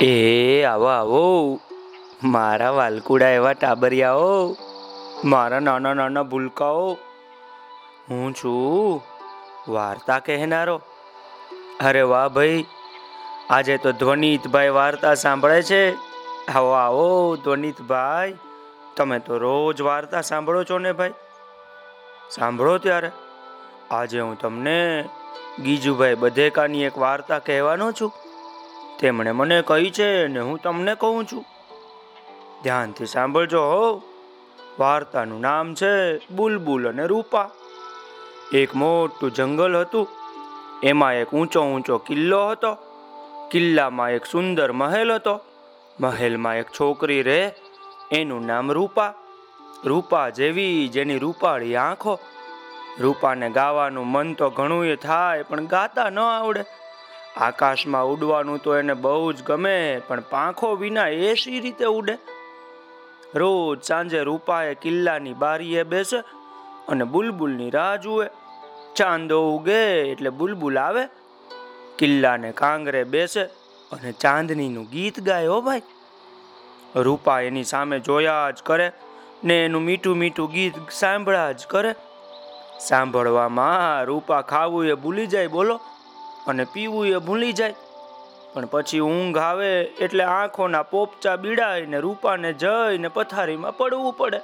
એ, આવો આવો. મારા વાલકુડા એવા ટાબરિયાઓ. મારા નાના નાના ભૂલકાઓ. હું છું વાર્તા કહેનારો. અરે વાહ ભાઈ, આજે તો ધ્વનિતભાઈ વાર્તા સાંભળે છે. આવો આવો, ધ્વનિતભાઈ. તમે તો રોજ વાર્તા સાંભળો છો ને ભાઈ? સાંભળો ત્યારે. આજે હું તમને ગીજુભાઈ બધેકાની એક વાર્તા કહેવાનો છું. તેમણે મને કહી છે ને હું તમને કહું છું. ધ્યાનથી સાંભળજો હો. વાર્તાનું નામ છે બુલબુલ અને રૂપા. એક મોટું જંગલ હતું. એમાં એક ઊંચો ઊંચો કિલ્લો હતો. કિલ્લામાં એક સુંદર મહેલ હતો. મહેલમાં એક છોકરી રહે એનું નામ રૂપા. રૂપા જેવી જેની રૂપાળી આંખો. રૂપાને ગાવાનું મન તો ઘણું થાય પણ ગાતા ન આવડે. આકાશમાં ઉડવાનું તો એને બહુ જ ગમે, પણ પાંખો વિના એ શી રીતે ઉડે? રોજ સાંજે રૂપાએ કિલ્લાની બારીએ બેસે અને બુલબુલની રાહ જુએ. ચાંદો ઉગે એટલે બુલબુલ આવે. કિલ્લાને કાંગરે બેસે અને ચાંદનીનું ગીત ગાય, હો ભાઈ. રૂપા એની સામે જોયા જ કરે ને એનું મીઠું મીઠું ગીત સાંભળ્યા જ કરે. સાંભળવામાં રૂપા ખાવું એ ભૂલી જાય, બોલો. અને પીવું એ ભૂલી જાય. પણ પછી ઊંઘ આવે એટલે આંખોના પોપચા બીડાઈને રૂપાને જઈને પથારીમાં પડવું પડે.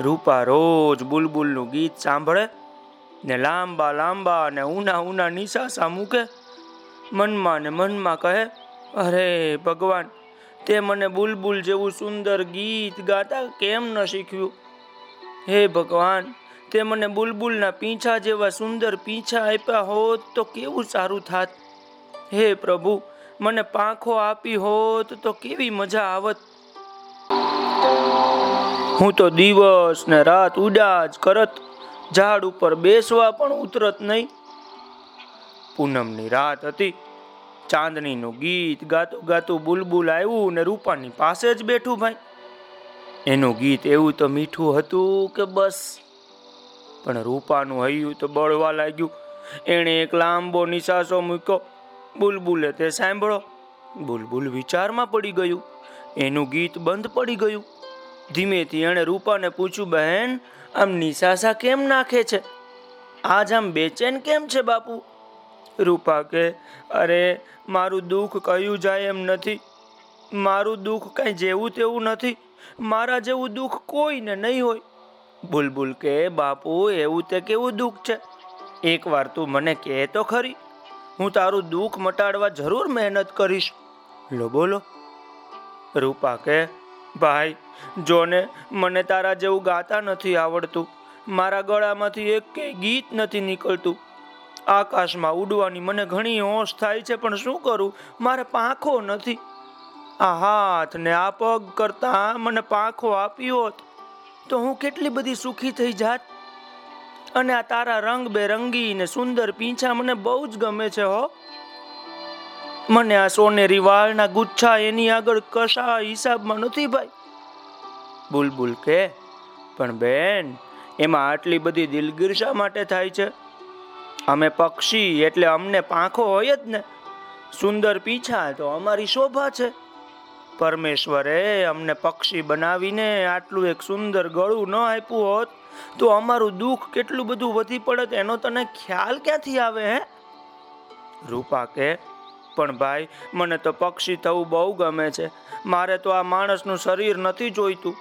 રૂપા રોજ બુલબુલનું ગીત સાંભળે ને લાંબા લાંબા અને ઉના ઉના નિશાસા મૂકે. મનમાં ને મનમાં કહે, અરે ભગવાન, તે મને બુલબુલ જેવું સુંદર ગીત ગાતા કેમ ન શીખ્યું? હે ભગવાન તે મને બુલબુલના પીંછા જેવા સુંદર પીંછા આપ્યા હોત તો કેવું સારું થાત? હે પ્રભુ, મને પાંખો આપી હોત તો કેવી મજા આવત? હું તો દિવસ ને રાત ઉડા જ કરત, ઝાડ ઉપર બેસવા પણ ઉતરત નહીં. પૂનમની રાત હતી. ચાંદનીનું ગીત ગાતું ગાતું બુલબુલ આવ્યું ને રૂપાની પાસે જ બેઠું ભાઈ. એનું ગીત એવું તો મીઠું હતું કે બસ પણ રૂપાનું હૈયું તો બળવા લાગ્યું. એણે એક લાંબો નિશાસો મૂક્યો. બુલબુલે, તે સાંભળો. બુલબુલ વિચારમાં પડી ગયું. એનું ગીત બંધ પડી ગયું. ધીમેથી એણે રૂપાને પૂછ્યું, બહેન, આમ નિશાસા કેમ નાખે છે? આજ આમ બેચેન કેમ છે, બાપુ? રૂપા કે, અરે, મારું દુઃખ કયું જાય એમ નથી. મારું દુઃખ કાંઈ જેવું તેવું નથી. મારા જેવું દુઃખ કોઈને નહીં હોય. બુલબુલ કે, બાપુ, એવું તે કેવું દુઃખ છે? એકવાર તું મને કહે તો ખરી. હું તારું દુઃખ મટાડવા જરૂર મહેનત કરીશ. લો, બોલો. રૂપા કે, ભાઈ, જોને, મને તારા જેવું ગાતા નથી આવડતું. મારા ગળામાંથી એક ગીત નથી નીકળતું. આકાશમાં ઉડવાની મને ઘણી હોશ થાય છે, પણ શું કરું? મારે પાંખો નથી. આ હાથ ને આ પગ કરતા મને પાંખો આપી હોત. તો હું કેટલી બધી સુખી થઈ જાત? અને આ તારા રંગ બેરંગી ને સુંદર પીંછા મને બહુ જ ગમે છે, હો. મને આ સોનેરી વાળના ગુચ્છા એની આગળ કશા હિસાબમાં નથી, ભાઈ. બુલબુલ કે, પણ બેન, એમાં આટલી બધી દિલગીર શા માટે થાય છે? અમે પક્ષી એટલે અમને પાંખો હોય જ ને. સુંદર પીછા તો અમારી શોભા છે. પરમેશ્વરે અમને પક્ષી બનાવીને આટલું એક સુંદર ગળું ન આપ્યું હોત, તો અમારું દુઃખ કેટલું બધું વધી પડત એનો તને ખ્યાલ ક્યાંથી આવે, હે? રૂપા કે પણ ભાઈ, મને તો પક્ષી થવું બહુ ગમે છે. મારે તો આ માણસનું શરીર નથી જોઈતું.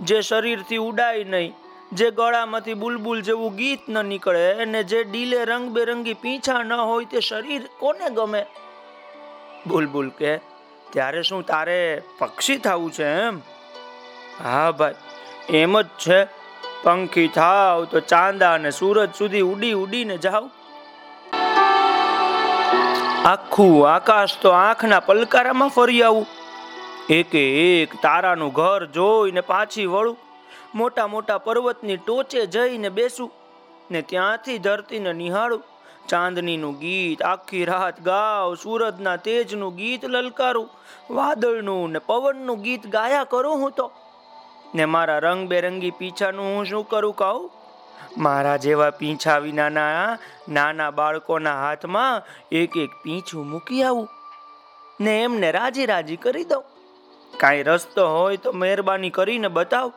જે શરીરથી ઉડાય નહીં, જે ગળામાંથી બુલબુલ જેવું ગીત ન નીકળે અને જે ડીલે રંગબેરંગી પીંછા ન હોય તે શરીર કોને ગમે? બુલબુલ કે ત્યારે શું તારે પક્ષી થવું છે એમ? હા ભાઈ, એમ જ છે. પંખી થાવ તો ચાંદા અને સૂરજ સુધી ઉડી ઉડીને જાવ. આખું આકાશ તો આંખના પલકારામાં ફરી આવું. એક એક તારાનું ઘર જોઈને પાછી વળું. મોટા મોટા પર્વતની ટોચે જઈને બેસું ને ત્યાંથી ધરતીને નિહાળું. ચાંદનીનું ગીત, આખી રાત ગાવ, સૂરજના તેજનું ગીત લલકારું, વાદળનું ને પવનનું ગીત ગાયા કરું હું તો. ને મારા રંગબેરંગી પીછાનું હું શું કરું કહું? મારા જેવા પીંછા વિનાના નાના બાળકોના હાથમાં એક એક પીંછું મૂકી આવું. ને એમને રાજી રાજી કરી દઉં. કાંઈ રસ્તો હોય તો મહેરબાની કરીને બતાવ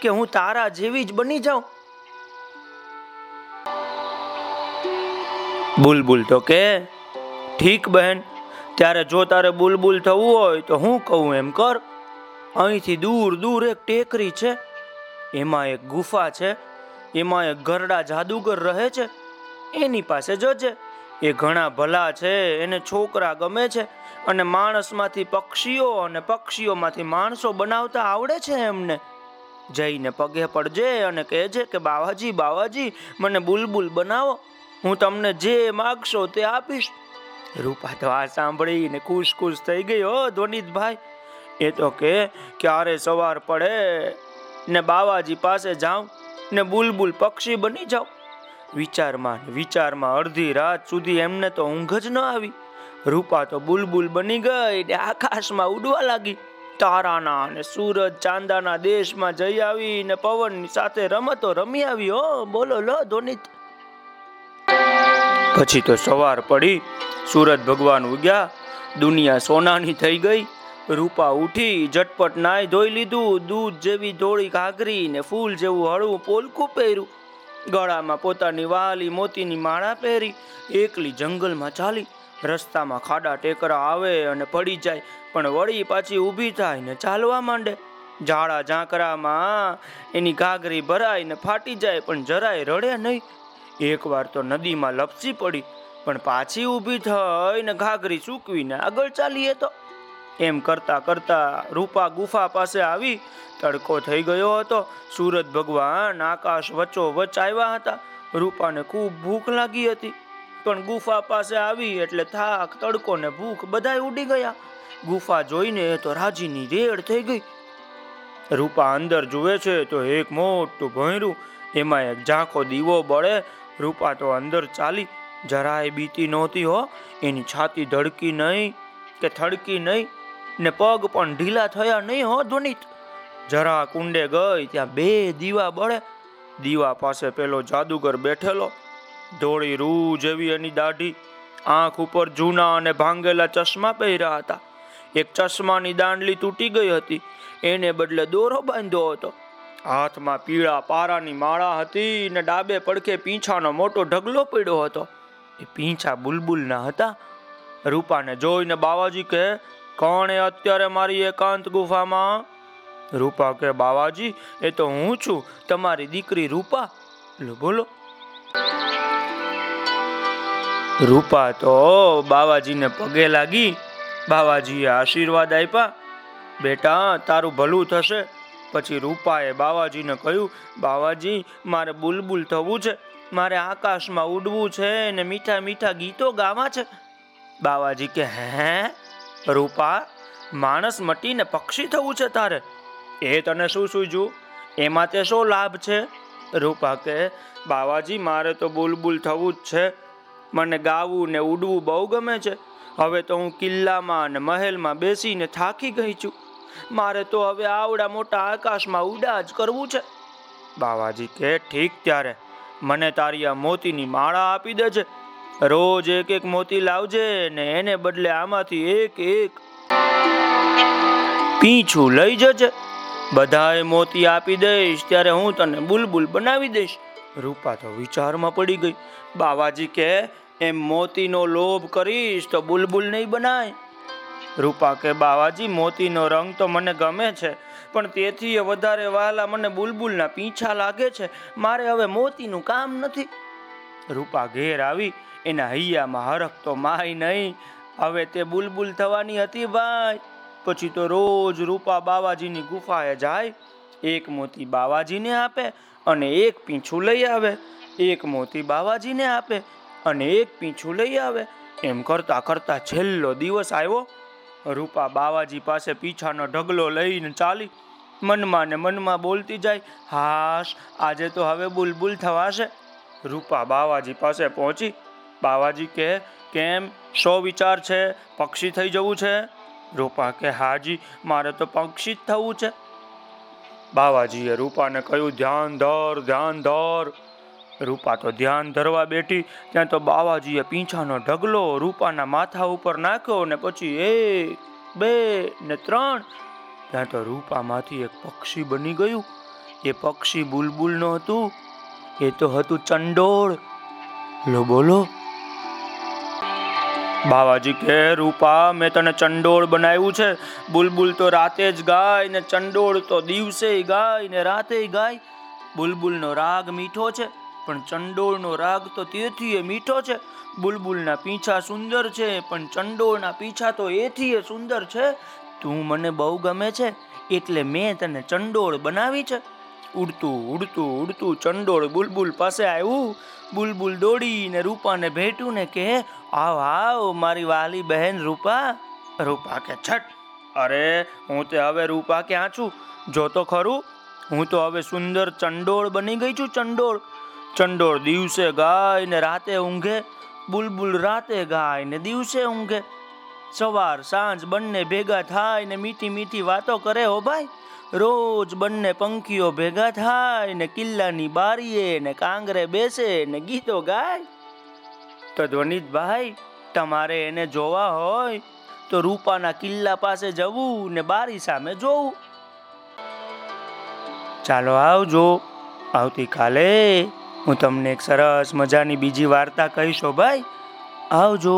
કે હું તારા જેવી જ બની જાઉં. બુલબુલ તો કે ઠીક બહેન, ત્યારે જો તારે બુલબુલ થવું હોય તો હું કહું એમ કર. અહીંથી દૂર દૂર એક ટેકરી છે, એમાં એક ગુફા છે, એમાં એક ગરડા જાદુગર રહે છે, એની પાસે જજે. એ ઘણા ભલા છે, એને છોકરા ગમે છે, અને માણસમાંથી પક્ષીઓ અને પક્ષીઓમાંથી માણસો બનાવતા આવડે છે એમને. જઈને પગે પડજે અને કહેજે કે, બાવાજી બાવાજી, મને બુલબુલ બનાવો. હું તમને જે માગશો તે આપીશ. રૂપા તો આ સાંભળીને ખુશ ખુશ થઈ ગઈ હો, ધ્વનિતભાઈ. એ તો કે ક્યારે સવાર પડે ને બાવાજી પાસે જાઉં ને બુલબુલ પક્ષી બની જાઉં. વિચારમાં વિચારમાં અડધી રાત સુધી એમને તો ઊંઘ જ ન આવી. રૂપા તો બુલબુલ બની ગઈ ને આકાશમાં ઉડવા લાગી. તારાના અને સૂરજ ચાંદાના દેશમાં જઈ આવી ને પવનની સાથે રમતો રમી આવી હો. બોલો, લો ધોનિત પછી તો સવાર પડી, સૂરજ ભગવાન ઉગ્યા, દુનિયા સોનાની થઈ ગઈ, રૂપા ઉઠી, ઝટપટ નાય ધોઈ લીધું, દૂધ જેવી ધોળી ઘાઘરી ને ફૂલ જેવું હળવું પોલકું પહેર્યું. ગળામાં પોતાની વાલી મોતીની માળા પહેરી, એકલી જંગલમાં ચાલી, રસ્તામાં ખાડા ટેકરા આવે અને પડી જાય, પણ વળી પાછી ઊભી થાય ને ચાલવા માંડે. ઝાડા ઝાંકરામાં એની ઘાઘરી ભરાય ને ફાટી જાય, પણ જરાય રડે નહીં. એકવાર તો નદીમાં લપસી પડી, પણ પાછી ઊભી થઈ ને ઘાઘરી સૂકવીને આગળ ચાલીએ તો. એમ કરતા કરતા રૂપા ગુફા પાસે આવી, તડકો થઈ ગયો હતો. સુરત ભગવાન આકાશ વચ્ચો વચ આવ્યા હતા. રૂપાને ખૂબ ભૂખ લાગી હતી. પણ ગુફા પાસે આવી એટલે થાક, તડકો ને ભૂખ બધાય ઉડી ગયા. ગુફા જોઈને એ તો રાજીની રેડ થઈ ગઈ. રૂપા અંદર જુએ છે તો એક મોટું ભોંયરું, એમાં એક ઝાંખો દીવો બળે રૂપા તો અંદર ચાલી જરાય બીતી નહોતી હો. એની છાતી ધડકી નહીં કે થડકી નહીં ને પગ પણ ઢીલા થયા નહીં હો ધ્વનિત. જરા કુંડે ગઈ ત્યાં બે દીવા બળે. દીવા પાસે પેલો જાદુગર બેઠેલો. ધોળી રૂ જેવી એની દાઢી. આંખ ઉપર જૂના અને ભાંગેલા ચશ્મા પહેર્યા હતા. એક ચશ્માની દાંડલી તૂટી ગઈ હતી. એને બદલે દોરો બાંધ્યો હતો. હાથમાં પીળા પારાની માળા હતી ને ડાબે પડખે પીંછાનો મોટો ઢગલો પડ્યો હતો. એ પીંછા બુલબુલના હતા. રૂપાને જોઈને બાવાજી કહે, કોણ એ અત્યારે મારી એકાંત ગુફામાં? રૂપા કે બાવાજી, એ તો હું છું, તમારી દીકરી રૂપા. બોલો. રૂપા તો બાવાજીને પગે લાગી. બાવાજીએ આશીર્વાદ આપ્યા. બેટા, તારું ભલું થશે. પછી રૂપાએ બાવાજીને કહ્યું, બાવાજી, મારે બુલબુલ થવું છે. મારે આકાશમાં ઉડવું છે ને મીઠા મીઠા ગીતો ગાવા છે. બાવાજી કે, હે રૂપા, માણસ મટીને પક્ષી થવું છે તારે. એ તને શું સૂજ્યું એમાં તે શો લાભ છે? રૂપા કે, બાવાજી, મારે તો બુલબુલ થવું જ છે. મને ગાવું ને ઉડવું બહુ ગમે છે. હવે તો હું કિલ્લામાં અને મહેલમાં બેસીને થાકી ગઈ છું. મારે તો હવે આવડા મોટા આકાશમાં ઉડા જ કરવું છે. બાવાજી કે, ઠીક ત્યારે. મને તારી આ મોતીની માળા આપી દેજે. રોજ એક એક મોતી લાવજે ને એને બદલે આમાંથી એક એક પીછું લઈ જજે. બધાએ મોતી આપી દઈશ ત્યારે હું તને બુલબુલ બનાવી દઈશ. રૂપા તો વિચારમાં પડી ગઈ. બાવાજી કે, એમ મોતીનો લોભ કરીશ તો બુલબુલ નહીં બનાય. રૂપા કે, બાવાજી, મોતીનો રંગ તો મને ગમે છે, પણ તેથી વધારે વહાલા મને બુલબુલના પીંછા લાગે છે. મારે હવે મોતીનું કામ નથી. રૂપા ઘેર આવી, એના હૈયામાં હરખ તો માય નહીં. હવે તે બુલબુલ થવાની હતી ભાઈ. પછી તો રોજ રૂપા બાવાજીની ગુફાએ જાય, એક મોતી બાવાજીને આપે અને એક પીંછું લઈ આવે. એક મોતી બાવાજીને આપે અને એક પીંછું લઈ આવે. એમ કરતા કરતા છેલ્લો દિવસ આવ્યો. રૂપા બાવાજી પાસે પીછાનો ઢગલો લઈને ચાલી મનમાં ને મનમાં બોલતી જાય, હાશ, આજે તો હવે બુલબુલ થવાશે. રૂપા બાવાજી પાસે પહોંચી. બાવાજી કે કેમ? શો વિચાર છે? પક્ષી થઈ જવું છે? રૂપા કે હાજી, મારે તો પક્ષી જ થવું છે. બાવાજીએ રૂપાને કહ્યું, ધ્યાન ધર ધ્યાન ધર. રૂપા તો ધ્યાન ધરવા બેઠી, ત્યાં તો બાવાજીએ પીંછાનો ઢગલો રૂપાના માથા ઉપર નાખ્યો ને પછી એક, બે ને ત્રણ, ત્યાં તો રૂપામાંથી એક પક્ષી બની ગયું. એ પક્ષી બુલબુલ નો હતું, એ તો હતું ચંડોળ. લો બોલો. બાવાજી કે, રૂપા, મેં તને ચંડોળ બનાવ્યું છે. બુલબુલ તો રાતે જ ગાય ને ચંડોળ તો દિવસે ગાય ને રાતે ગાય. બુલબુલનો રાગ મીઠો છે. પણ ચંડોળનો રાગ તો તેથી મીઠો છે. બુલબુલના પીંછા સુંદર છે, પણ ચંડોળના પીંછા તો એથી સુંદર છે. તું મને બહુ ગમે છે, એટલે મેં તને ચંડોળ બનાવી છે. ઉડતું ઉડતું ઉડતું ચંડોળ બુલબુલ પાસે આવ્યું. બુલબુલ દોડીને રૂપાને ભેટ્યું ને કે આવ આવ, મારી વાલી બહેન રૂપા. રૂપા કે છઠ અરે, હું તે હવે રૂપા ક્યાં છું? જો તો ખરું, હું તો હવે સુંદર ચંડોળ બની ગઈ છું ચંડોળ. ચંડોળ દિવસે ગાય ને રાતે ઊંઘે, બુલબુલ રાતે ગાય ને દિવસે ઊંઘે. સવાર, સાંજ બંને ભેગા થાય ને મીઠી મીઠી વાતો કરે હો ભાઈ. રોજ બંને પંખીઓ ભેગા થાય ને કિલ્લાની બારીએ ને કાંગરે બેસે ને ગીતો ગાય. તો ધ્વનિતભાઈ તમારે એને જોવા હોય તો રૂપાના કિલ્લા પાસે જવું ને બારી સામે જોવું. ચાલો આવજો. આવતીકાલે હું તમને એક સરસ મજાની બીજી વાર્તા કહીશો ભાઈ? આવજો.